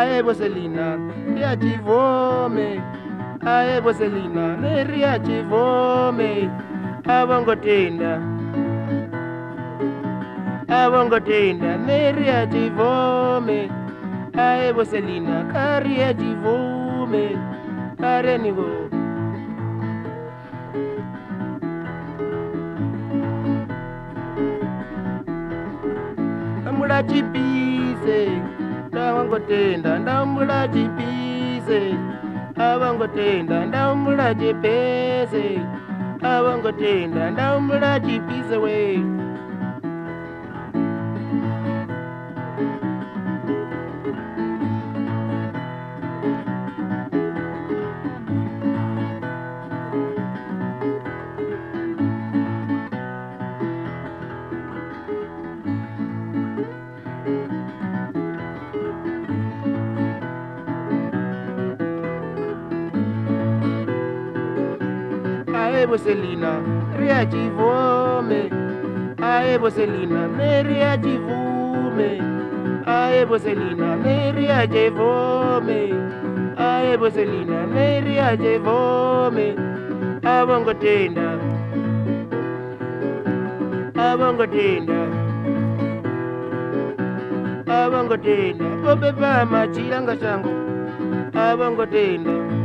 Ae Boselina, riachivome. Ae Boselina, riachivome. Avangotenda. Avangotenda, riachivome. Ae Boselina, kariachivome. Karenivome. ndambula chipise ndawangotenda ndambula chipise avangotenda ndambula chipese avangotenda ndambula chipise wee aebo selina ria civome aebo selina meria civume aebo selina meria cevome aebo selina meria cevome avongo tenda avongo tenda avongo tenda obeba machilanga sango avongo tenda, Abongo tenda.